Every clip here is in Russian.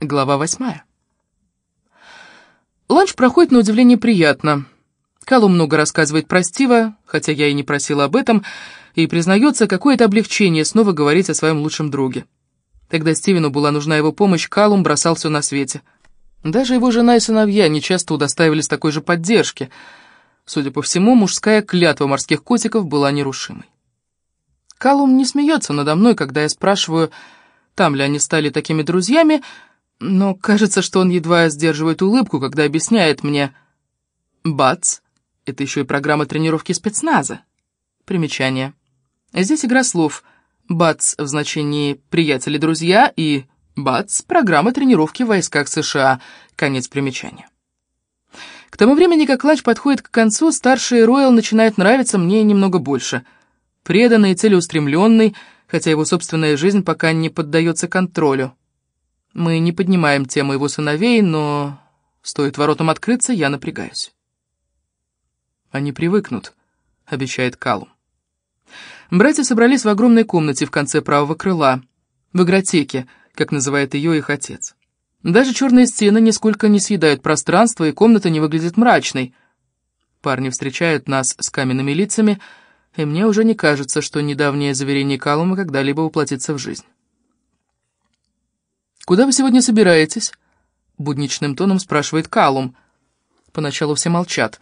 Глава восьмая. Ланч проходит на удивление приятно. Калу много рассказывает про Стива, хотя я и не просила об этом, и признается, какое-то облегчение снова говорить о своем лучшем друге. Когда Стивену была нужна его помощь, Калум бросал все на свете. Даже его жена и сыновья нечасто удостаивались такой же поддержки. Судя по всему, мужская клятва морских котиков была нерушимой. Калум не смеется надо мной, когда я спрашиваю, там ли они стали такими друзьями, но кажется, что он едва сдерживает улыбку, когда объясняет мне «Бац» — это еще и программа тренировки спецназа. Примечание. Здесь игра слов «бац» в значении «приятели-друзья» и «бац» — программа тренировки в войсках США. Конец примечания. К тому времени, как ланч подходит к концу, старший Ройл начинает нравиться мне немного больше. Преданный и целеустремленный, хотя его собственная жизнь пока не поддается контролю. Мы не поднимаем тему его сыновей, но стоит воротам открыться, я напрягаюсь. «Они привыкнут», — обещает Калум. Братья собрались в огромной комнате в конце правого крыла, в игротеке, как называет ее их отец. Даже черные стены нисколько не съедают пространство, и комната не выглядит мрачной. Парни встречают нас с каменными лицами, и мне уже не кажется, что недавнее заверение Калума когда-либо воплотится в жизнь. «Куда вы сегодня собираетесь?» — будничным тоном спрашивает Калум. Поначалу все молчат.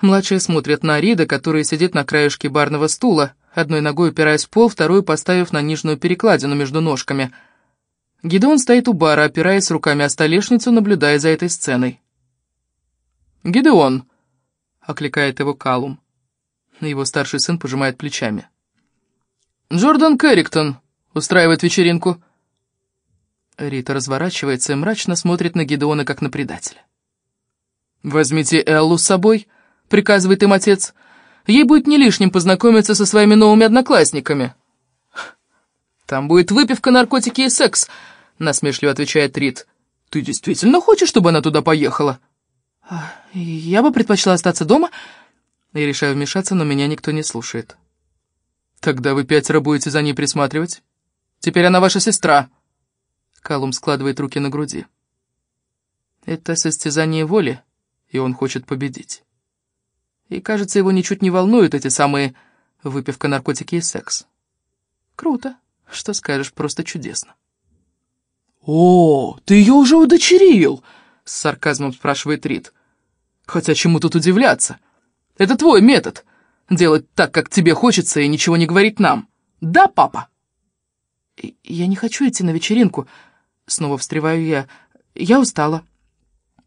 Младшие смотрят на Рида, который сидит на краешке барного стула, одной ногой упираясь в пол, вторую поставив на нижнюю перекладину между ножками. Гидеон стоит у бара, опираясь руками о столешницу, наблюдая за этой сценой. «Гидеон!» — окликает его Калум. Его старший сын пожимает плечами. «Джордан Кэрриктон устраивает вечеринку». Рита разворачивается и мрачно смотрит на Гедеона, как на предателя. «Возьмите Эллу с собой», — приказывает им отец. «Ей будет не лишним познакомиться со своими новыми одноклассниками». «Там будет выпивка, наркотики и секс», — насмешливо отвечает Рит. «Ты действительно хочешь, чтобы она туда поехала?» «А, «Я бы предпочла остаться дома». Я решаю вмешаться, но меня никто не слушает. «Тогда вы пятеро будете за ней присматривать? Теперь она ваша сестра». Калум складывает руки на груди. Это состязание воли, и он хочет победить. И, кажется, его ничуть не волнуют эти самые выпивка, наркотики и секс. Круто. Что скажешь, просто чудесно. «О, ты ее уже удочерил!» — с сарказмом спрашивает Рид. «Хотя чему тут удивляться? Это твой метод — делать так, как тебе хочется, и ничего не говорить нам. Да, папа?» «Я не хочу идти на вечеринку», Снова встреваю я. Я устала.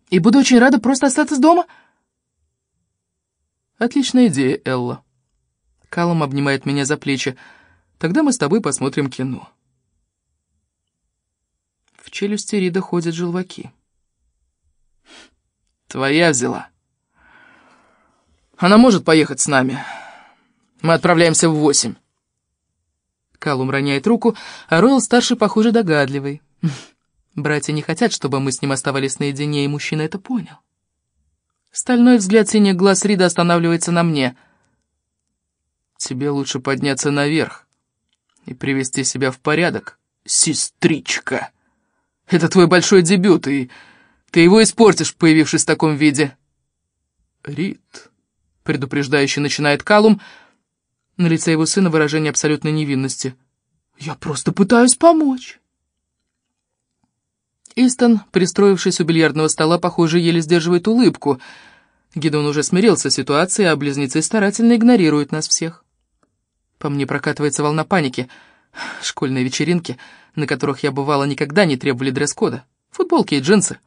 И буду очень рада просто остаться дома. Отличная идея, Элла. Калум обнимает меня за плечи. Тогда мы с тобой посмотрим кино. В челюсти Рида ходят желваки. Твоя взяла. Она может поехать с нами. Мы отправляемся в восемь. Калум роняет руку, а Ройл старший, похоже, догадливый. Братья не хотят, чтобы мы с ним оставались наедине, и мужчина это понял. Стальной взгляд синих глаз Рида останавливается на мне. Тебе лучше подняться наверх и привести себя в порядок, сестричка. Это твой большой дебют, и ты его испортишь, появившись в таком виде. Рид, предупреждающе начинает Калум, на лице его сына выражение абсолютной невинности. Я просто пытаюсь помочь. Истон, пристроившись у бильярдного стола, похоже, еле сдерживает улыбку. Гидон уже смирился с ситуацией, а близнецы старательно игнорируют нас всех. По мне прокатывается волна паники. Школьные вечеринки, на которых я бывала, никогда не требовали дресс-кода. Футболки и джинсы.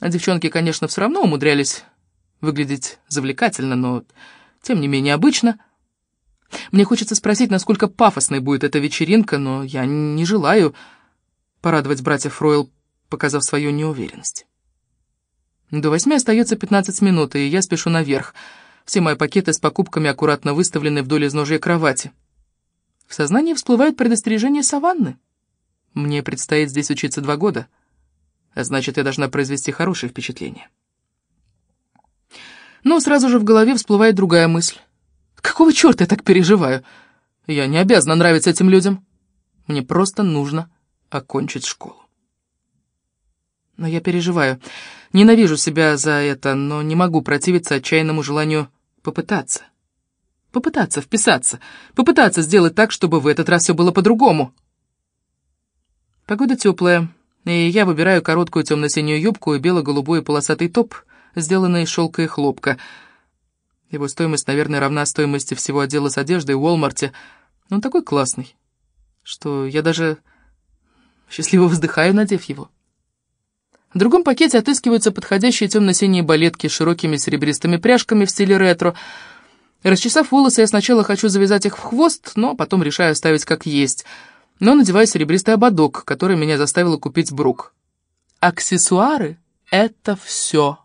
А девчонки, конечно, все равно умудрялись выглядеть завлекательно, но тем не менее обычно. Мне хочется спросить, насколько пафосной будет эта вечеринка, но я не желаю порадовать братьев Ройл показав свою неуверенность. До восьми остается 15 минут, и я спешу наверх. Все мои пакеты с покупками аккуратно выставлены вдоль изножья кровати. В сознании всплывает предостережение саванны. Мне предстоит здесь учиться два года, а значит, я должна произвести хорошее впечатление. Но сразу же в голове всплывает другая мысль. Какого черта я так переживаю? Я не обязана нравиться этим людям. Мне просто нужно окончить школу. Но я переживаю. Ненавижу себя за это, но не могу противиться отчаянному желанию попытаться. Попытаться вписаться. Попытаться сделать так, чтобы в этот раз все было по-другому. Погода теплая, и я выбираю короткую темно-синюю юбку и бело-голубой полосатый топ, сделанный из шелка и хлопка. Его стоимость, наверное, равна стоимости всего отдела с одеждой в Уолмарте. Он такой классный, что я даже счастливо вздыхаю, надев его. В другом пакете отыскиваются подходящие темно-синие балетки с широкими серебристыми пряжками в стиле ретро. Расчесав волосы, я сначала хочу завязать их в хвост, но потом решаю оставить как есть. Но надеваю серебристый ободок, который меня заставила купить Брук. Аксессуары — это все.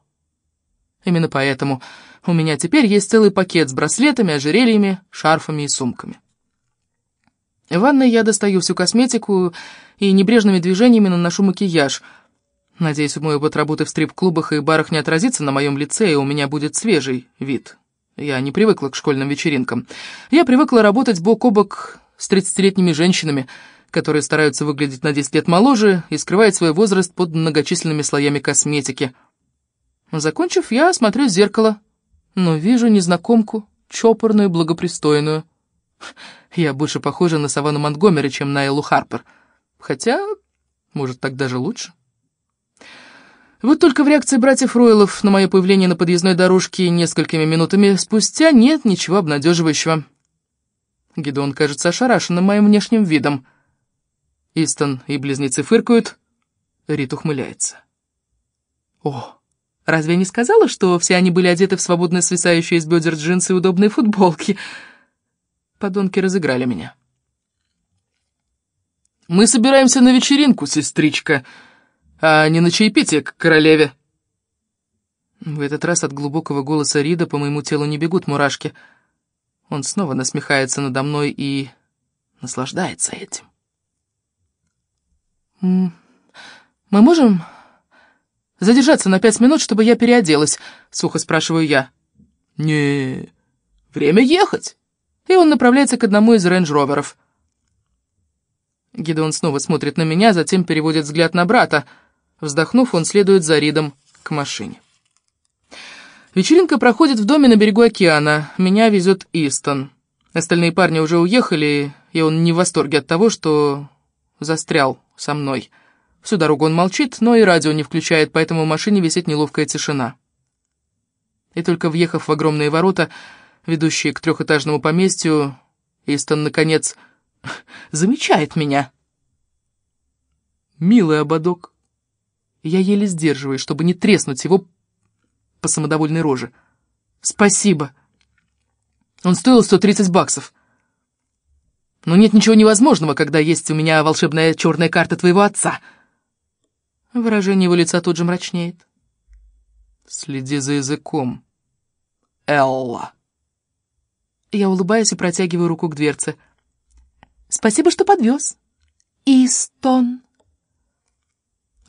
Именно поэтому у меня теперь есть целый пакет с браслетами, ожерельями, шарфами и сумками. В ванной я достаю всю косметику и небрежными движениями наношу макияж — Надеюсь, мой опыт работы в стрип-клубах и барах не отразится на моем лице, и у меня будет свежий вид. Я не привыкла к школьным вечеринкам. Я привыкла работать бок о бок с 30-летними женщинами, которые стараются выглядеть на 10 лет моложе и скрывают свой возраст под многочисленными слоями косметики. Закончив, я смотрю в зеркало, но вижу незнакомку, чопорную, благопристойную. Я больше похожа на Саванну Монтгомери, чем на Эллу Харпер. Хотя, может, так даже лучше. Вот только в реакции братьев Ройлов на мое появление на подъездной дорожке несколькими минутами спустя нет ничего обнадеживающего. Гедон кажется ошарашенным моим внешним видом. Истон и близнецы фыркают. Рит ухмыляется. «О, разве я не сказала, что все они были одеты в свободно свисающие из бедер джинсы и удобные футболки?» Подонки разыграли меня. «Мы собираемся на вечеринку, сестричка», а не на чаепитие к королеве». В этот раз от глубокого голоса Рида по моему телу не бегут мурашки. Он снова насмехается надо мной и наслаждается этим. «Мы можем задержаться на пять минут, чтобы я переоделась?» — сухо спрашиваю я. «Не, время ехать!» И он направляется к одному из рейндж-роверов. Гидеон снова смотрит на меня, затем переводит взгляд на брата — Вздохнув, он следует за Ридом к машине. Вечеринка проходит в доме на берегу океана. Меня везет Истон. Остальные парни уже уехали, и он не в восторге от того, что застрял со мной. Всю дорогу он молчит, но и радио не включает, поэтому в машине висит неловкая тишина. И только въехав в огромные ворота, ведущие к трехэтажному поместью, Истон, наконец, замечает меня. «Милый ободок», я еле сдерживаюсь, чтобы не треснуть его по самодовольной роже. «Спасибо!» Он стоил 130 баксов. Но нет ничего невозможного, когда есть у меня волшебная черная карта твоего отца. Выражение его лица тут же мрачнеет. Следи за языком. Элла. Я улыбаюсь и протягиваю руку к дверце. Спасибо, что подвез. Истон.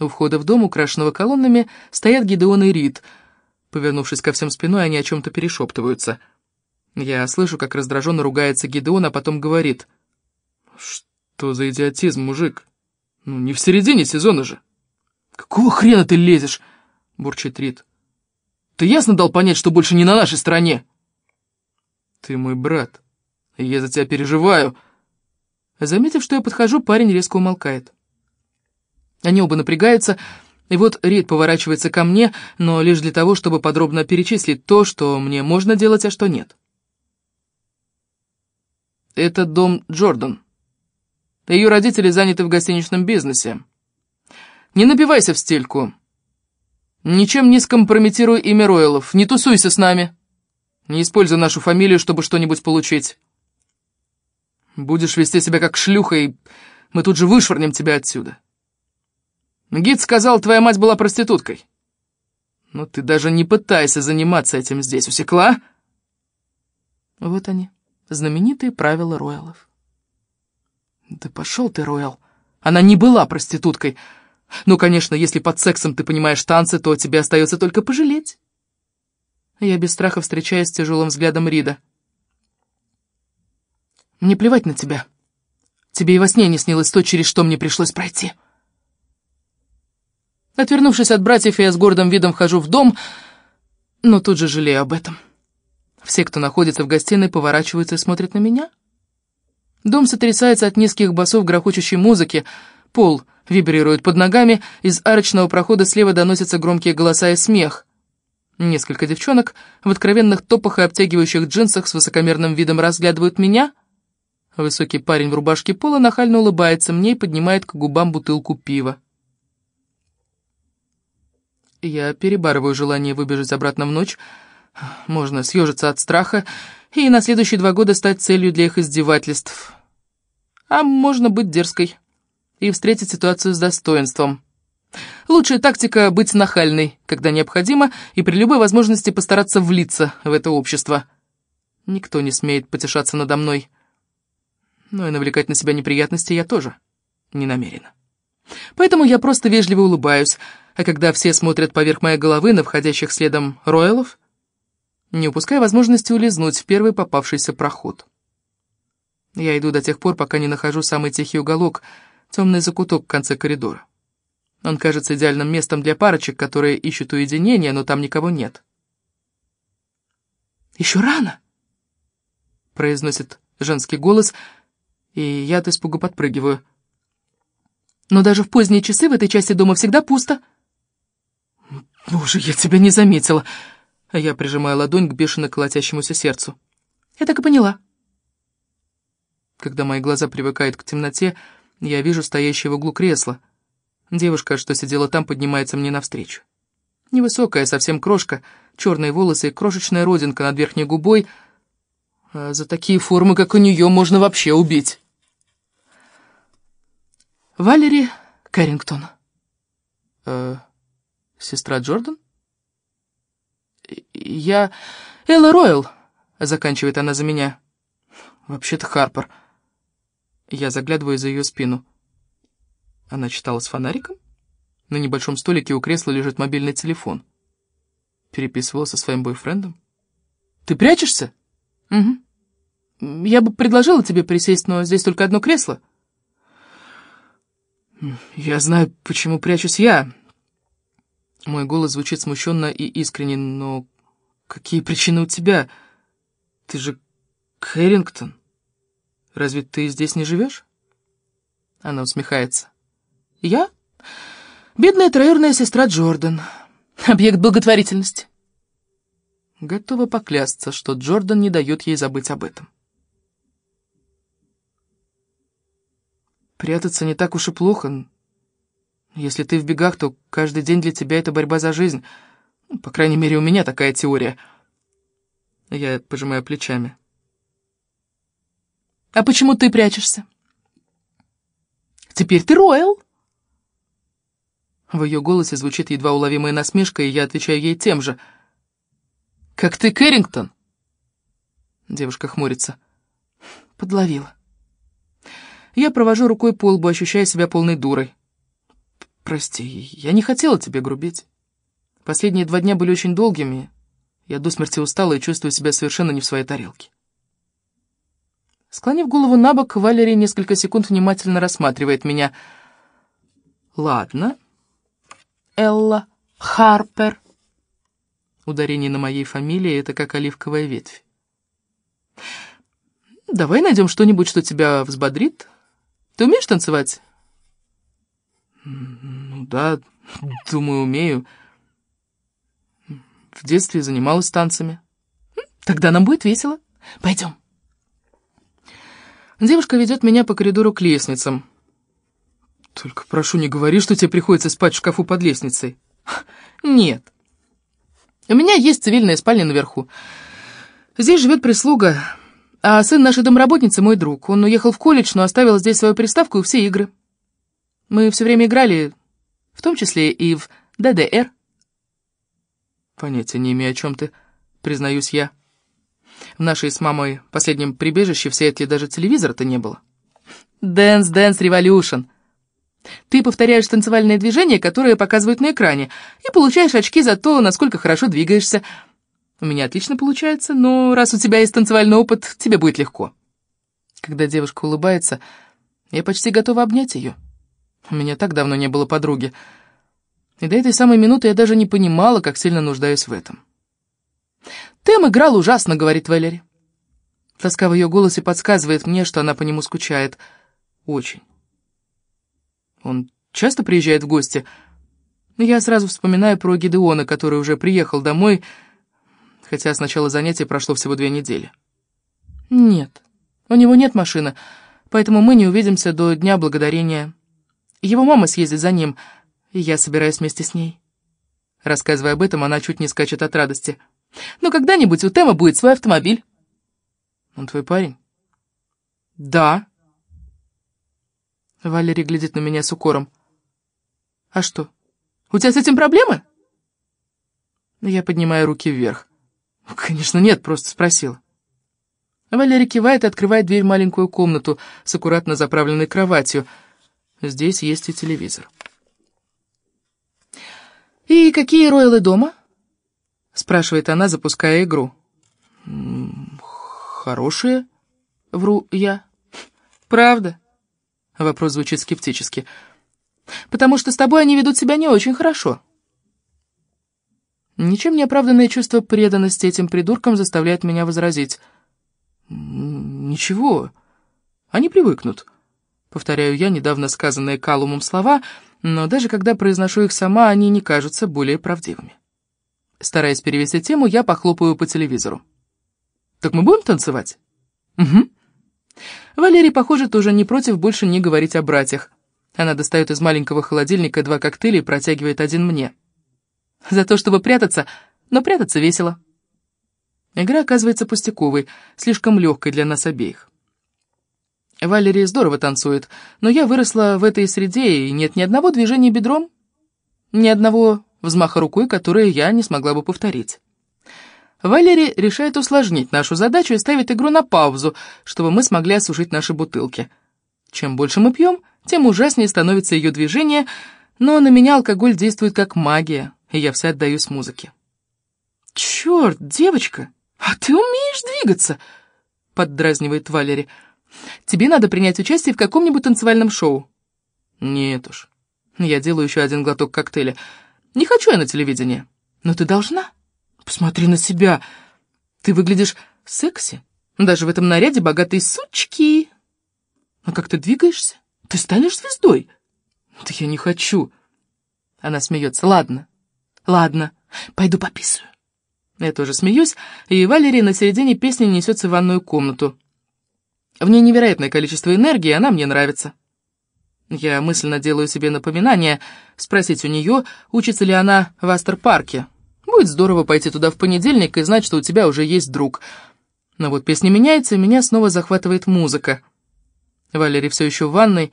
У входа в дом, украшенного колоннами, стоят Гидеон и Рид. Повернувшись ко всем спиной, они о чем-то перешептываются. Я слышу, как раздраженно ругается Гидеон, а потом говорит. «Что за идиотизм, мужик? Ну, не в середине сезона же!» «Какого хрена ты лезешь?» — бурчит Рид. «Ты ясно дал понять, что больше не на нашей стороне?» «Ты мой брат, и я за тебя переживаю». Заметив, что я подхожу, парень резко умолкает. Они оба напрягаются, и вот Рид поворачивается ко мне, но лишь для того, чтобы подробно перечислить то, что мне можно делать, а что нет. Это дом Джордан. Ее родители заняты в гостиничном бизнесе. Не набивайся в стельку. Ничем не скомпрометируй имя Ройлов. Не тусуйся с нами. Не используй нашу фамилию, чтобы что-нибудь получить. Будешь вести себя как шлюха, и мы тут же вышвырнем тебя отсюда. Гид сказал, твоя мать была проституткой. Но ты даже не пытайся заниматься этим здесь, усекла? Вот они, знаменитые правила Роялов. Да пошел ты, Роял. Она не была проституткой. Ну, конечно, если под сексом ты понимаешь танцы, то тебе остается только пожалеть. Я без страха встречаюсь с тяжелым взглядом Рида. Мне плевать на тебя. Тебе и во сне не снилось то, через что мне пришлось пройти. Отвернувшись от братьев, я с гордым видом вхожу в дом, но тут же жалею об этом. Все, кто находится в гостиной, поворачиваются и смотрят на меня. Дом сотрясается от низких басов грохочущей музыки, пол вибрирует под ногами, из арочного прохода слева доносятся громкие голоса и смех. Несколько девчонок в откровенных топах и обтягивающих джинсах с высокомерным видом разглядывают меня. Высокий парень в рубашке пола нахально улыбается мне и поднимает к губам бутылку пива. Я перебарываю желание выбежать обратно в ночь. Можно съежиться от страха и на следующие два года стать целью для их издевательств. А можно быть дерзкой и встретить ситуацию с достоинством. Лучшая тактика — быть нахальной, когда необходимо, и при любой возможности постараться влиться в это общество. Никто не смеет потешаться надо мной. Но и навлекать на себя неприятности я тоже не намерена. Поэтому я просто вежливо улыбаюсь, а когда все смотрят поверх моей головы на входящих следом роялов, не упуская возможности улизнуть в первый попавшийся проход. Я иду до тех пор, пока не нахожу самый тихий уголок, темный закуток в конце коридора. Он кажется идеальным местом для парочек, которые ищут уединения, но там никого нет. «Еще рано!» — произносит женский голос, и я от испуга подпрыгиваю. «Но даже в поздние часы в этой части дома всегда пусто». «Боже, я тебя не заметила!» А я прижимаю ладонь к бешено колотящемуся сердцу. «Я так и поняла». Когда мои глаза привыкают к темноте, я вижу стоящее в углу кресло. Девушка, что сидела там, поднимается мне навстречу. Невысокая, совсем крошка, черные волосы и крошечная родинка над верхней губой. А за такие формы, как у нее, можно вообще убить. Валери Кэррингтон. Э, сестра Джордан? Я... Элла Ройл, заканчивает она за меня. Вообще-то Харпер. Я заглядываю за ее спину. Она читала с фонариком? На небольшом столике у кресла лежит мобильный телефон. Переписывала со своим бойфрендом. Ты прячешься? Угу. Я бы предложила тебе присесть, но здесь только одно кресло. Я знаю, почему прячусь я. Мой голос звучит смущенно и искренне, но какие причины у тебя? Ты же Кэррингтон. Разве ты здесь не живешь? Она усмехается. Я? Бедная троюрная сестра Джордан. Объект благотворительности. Готова поклясться, что Джордан не дает ей забыть об этом. Прятаться не так уж и плохо. Если ты в бегах, то каждый день для тебя это борьба за жизнь. Ну, по крайней мере, у меня такая теория. Я пожимаю плечами. А почему ты прячешься? Теперь ты Ройл. В ее голосе звучит едва уловимая насмешка, и я отвечаю ей тем же. «Как ты, Кэррингтон?» Девушка хмурится. Подловила. Я провожу рукой по лбу, ощущая себя полной дурой. «Прости, я не хотела тебе грубить. Последние два дня были очень долгими. Я до смерти устала и чувствую себя совершенно не в своей тарелке». Склонив голову на бок, Валерий несколько секунд внимательно рассматривает меня. «Ладно. Элла Харпер». Ударение на моей фамилии — это как оливковая ветвь. «Давай найдем что-нибудь, что тебя взбодрит. Ты умеешь танцевать?» «Ну да, думаю, умею. В детстве занималась танцами». «Тогда нам будет весело. Пойдем». Девушка ведет меня по коридору к лестницам. Только прошу, не говори, что тебе приходится спать в шкафу под лестницей. Нет. У меня есть цивильная спальня наверху. Здесь живет прислуга, а сын нашей домработницы мой друг. Он уехал в колледж, но оставил здесь свою приставку и все игры. Мы все время играли, в том числе и в ДДР. Понятия не имею, о чем ты, признаюсь я. В нашей с мамой последнем прибежище в Сиэтле даже телевизора-то не было. Dance Dance Revolution. Ты повторяешь танцевальные движения, которые показывают на экране, и получаешь очки за то, насколько хорошо двигаешься. У меня отлично получается, но раз у тебя есть танцевальный опыт, тебе будет легко. Когда девушка улыбается, я почти готова обнять ее. У меня так давно не было подруги. И до этой самой минуты я даже не понимала, как сильно нуждаюсь в этом. «Тэм играл ужасно», — говорит Валери. Тоска в ее голосе подсказывает мне, что она по нему скучает. Очень. Он часто приезжает в гости? Я сразу вспоминаю про Гидеона, который уже приехал домой, хотя с начала занятия прошло всего две недели. Нет, у него нет машины, поэтому мы не увидимся до Дня Благодарения. Его мама съездит за ним, и я собираюсь вместе с ней. Рассказывая об этом, она чуть не скачет от радости. Но когда-нибудь у Тема будет свой автомобиль. Он твой парень? Да. Валерий глядит на меня с укором. А что, у тебя с этим проблемы? Я поднимаю руки вверх. Конечно, нет, просто спросил. Валерий кивает и открывает дверь в маленькую комнату с аккуратно заправленной кроватью. Здесь есть и телевизор. «И какие роялы дома?» — спрашивает она, запуская игру. «Хорошие?» — вру я. «Правда?» — вопрос звучит скептически. «Потому что с тобой они ведут себя не очень хорошо». Ничем не оправданное чувство преданности этим придуркам заставляет меня возразить. «Ничего, они привыкнут», — повторяю я недавно сказанные Калумом слова, но даже когда произношу их сама, они не кажутся более правдивыми. Стараясь перевести тему, я похлопаю по телевизору. Так мы будем танцевать? Угу. Валерий, похоже, тоже не против больше не говорить о братьях. Она достает из маленького холодильника два коктейля и протягивает один мне. За то, чтобы прятаться, но прятаться весело. Игра оказывается пустяковой, слишком легкой для нас обеих. Валерия здорово танцует, но я выросла в этой среде, и нет ни одного движения бедром, ни одного взмаха рукой, которое я не смогла бы повторить. Валерий решает усложнить нашу задачу и ставит игру на паузу, чтобы мы смогли осушить наши бутылки. Чем больше мы пьем, тем ужаснее становится ее движение, но на меня алкоголь действует как магия, и я вся отдаюсь музыке. «Черт, девочка, а ты умеешь двигаться!» — поддразнивает Валери. «Тебе надо принять участие в каком-нибудь танцевальном шоу». «Нет уж». Я делаю еще один глоток коктейля. «Не хочу я на телевидении». «Но ты должна». Посмотри на себя. Ты выглядишь секси. Даже в этом наряде богатой сучки. А как ты двигаешься? Ты станешь звездой. Да я не хочу. Она смеется. Ладно, ладно, пойду пописаю. Я тоже смеюсь, и Валерия на середине песни несется в ванную комнату. В ней невероятное количество энергии, она мне нравится. Я мысленно делаю себе напоминание, спросить у нее, учится ли она в Астер-парке, Будет здорово пойти туда в понедельник и знать, что у тебя уже есть друг. Но вот песня меняется, и меня снова захватывает музыка. Валерий все еще в ванной,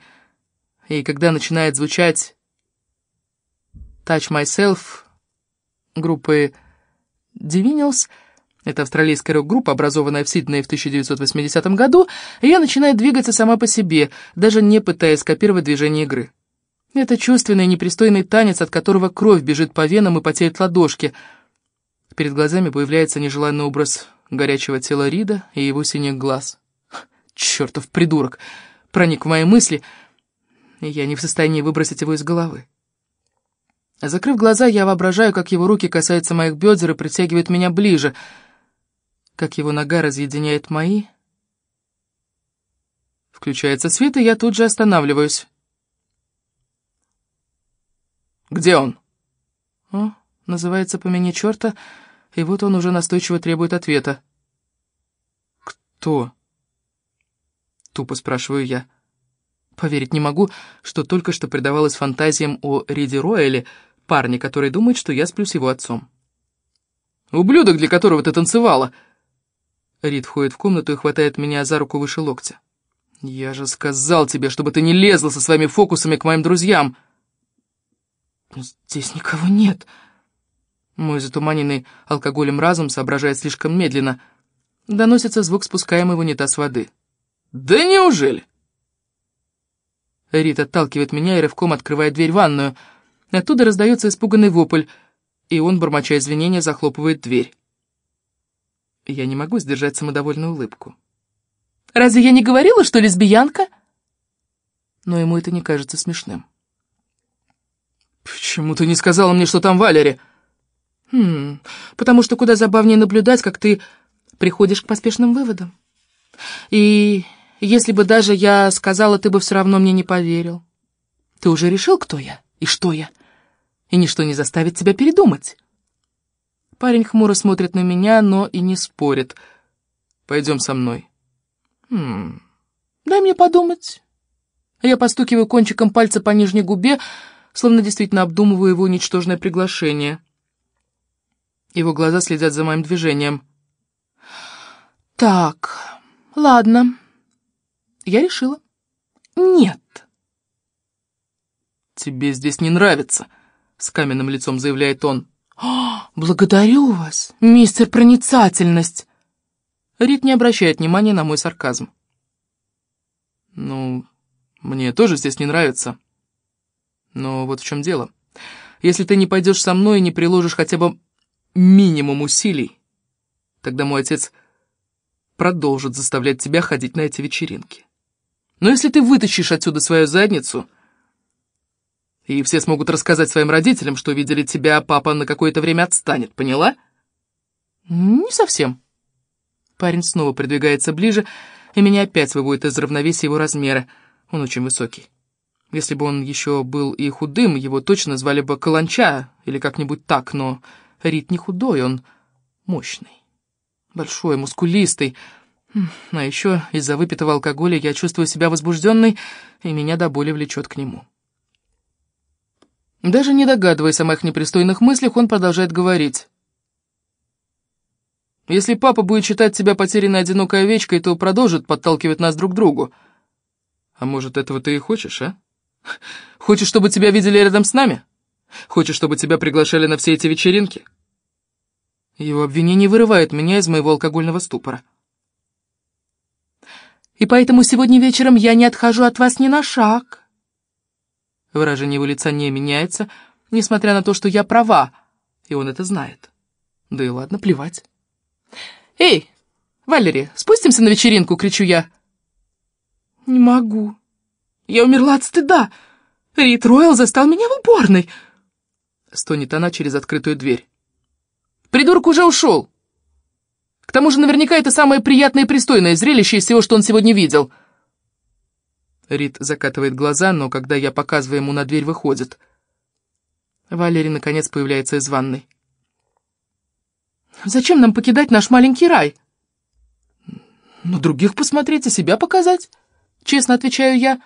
и когда начинает звучать «Touch Myself» группы Divinals, это австралийская рок-группа, образованная в Сиднее в 1980 году, я начинаю двигаться сама по себе, даже не пытаясь скопировать движение игры. Это чувственный непристойный танец, от которого кровь бежит по венам и потеют ладошки. Перед глазами появляется нежеланный образ горячего тела Рида и его синих глаз. Чертов придурок! Проник в мои мысли, и я не в состоянии выбросить его из головы. Закрыв глаза, я воображаю, как его руки касаются моих бедер и притягивают меня ближе, как его нога разъединяет мои. Включается свет, и я тут же останавливаюсь. Где он?» «О, называется по имени черта, и вот он уже настойчиво требует ответа». «Кто?» Тупо спрашиваю я. Поверить не могу, что только что предавалась фантазиям о Риде Ройле, парне, который думает, что я сплю с его отцом. «Ублюдок, для которого ты танцевала!» Рид входит в комнату и хватает меня за руку выше локтя. «Я же сказал тебе, чтобы ты не лезла со своими фокусами к моим друзьям!» «Здесь никого нет». Мой затуманенный алкоголем разум соображает слишком медленно. Доносится звук спускаемой в унитаз воды. «Да неужели?» Рит отталкивает меня и рывком открывает дверь в ванную. Оттуда раздается испуганный вопль, и он, бормоча извинения, захлопывает дверь. Я не могу сдержать самодовольную улыбку. «Разве я не говорила, что лесбиянка?» Но ему это не кажется смешным. «Почему ты не сказала мне, что там Валери?» «Хм, потому что куда забавнее наблюдать, как ты приходишь к поспешным выводам. И если бы даже я сказала, ты бы все равно мне не поверил. Ты уже решил, кто я и что я, и ничто не заставит тебя передумать». Парень хмуро смотрит на меня, но и не спорит. «Пойдем со мной». «Хм, дай мне подумать». Я постукиваю кончиком пальца по нижней губе, словно действительно обдумываю его ничтожное приглашение. Его глаза следят за моим движением. «Так, ладно. Я решила. Нет». «Тебе здесь не нравится», — с каменным лицом заявляет он. «О, благодарю вас, мистер Проницательность!» Рит не обращает внимания на мой сарказм. «Ну, мне тоже здесь не нравится. Но вот в чем дело. Если ты не пойдешь со мной и не приложишь хотя бы минимум усилий, тогда мой отец продолжит заставлять тебя ходить на эти вечеринки. Но если ты вытащишь отсюда свою задницу, и все смогут рассказать своим родителям, что видели тебя, папа на какое-то время отстанет, поняла? Не совсем. Парень снова придвигается ближе, и меня опять выводит из равновесия его размера. Он очень высокий. Если бы он еще был и худым, его точно звали бы Каланча или как-нибудь так, но Рит не худой, он мощный, большой, мускулистый. А еще из-за выпитого алкоголя я чувствую себя возбужденной, и меня до боли влечет к нему. Даже не догадываясь о моих непристойных мыслях, он продолжает говорить. «Если папа будет считать тебя потерянной одинокой овечкой, то продолжит подталкивать нас друг к другу. А может, этого ты и хочешь, а? Хочешь, чтобы тебя видели рядом с нами? Хочешь, чтобы тебя приглашали на все эти вечеринки?» Его обвинение вырывает меня из моего алкогольного ступора. «И поэтому сегодня вечером я не отхожу от вас ни на шаг». Выражение его лица не меняется, несмотря на то, что я права, и он это знает. Да и ладно, плевать. «Эй, Валери, спустимся на вечеринку!» — кричу я. «Не могу. Я умерла от стыда. Рит Ройл застал меня в уборной!» Стонет она через открытую дверь. «Придурок уже ушел! К тому же наверняка это самое приятное и пристойное зрелище из всего, что он сегодня видел!» Рид закатывает глаза, но когда я показываю ему на дверь, выходит. Валерий, наконец, появляется из ванной. «Зачем нам покидать наш маленький рай?» «На других посмотреть и себя показать», — честно отвечаю я.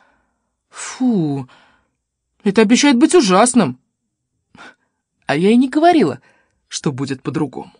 «Фу, это обещает быть ужасным». А я и не говорила, что будет по-другому.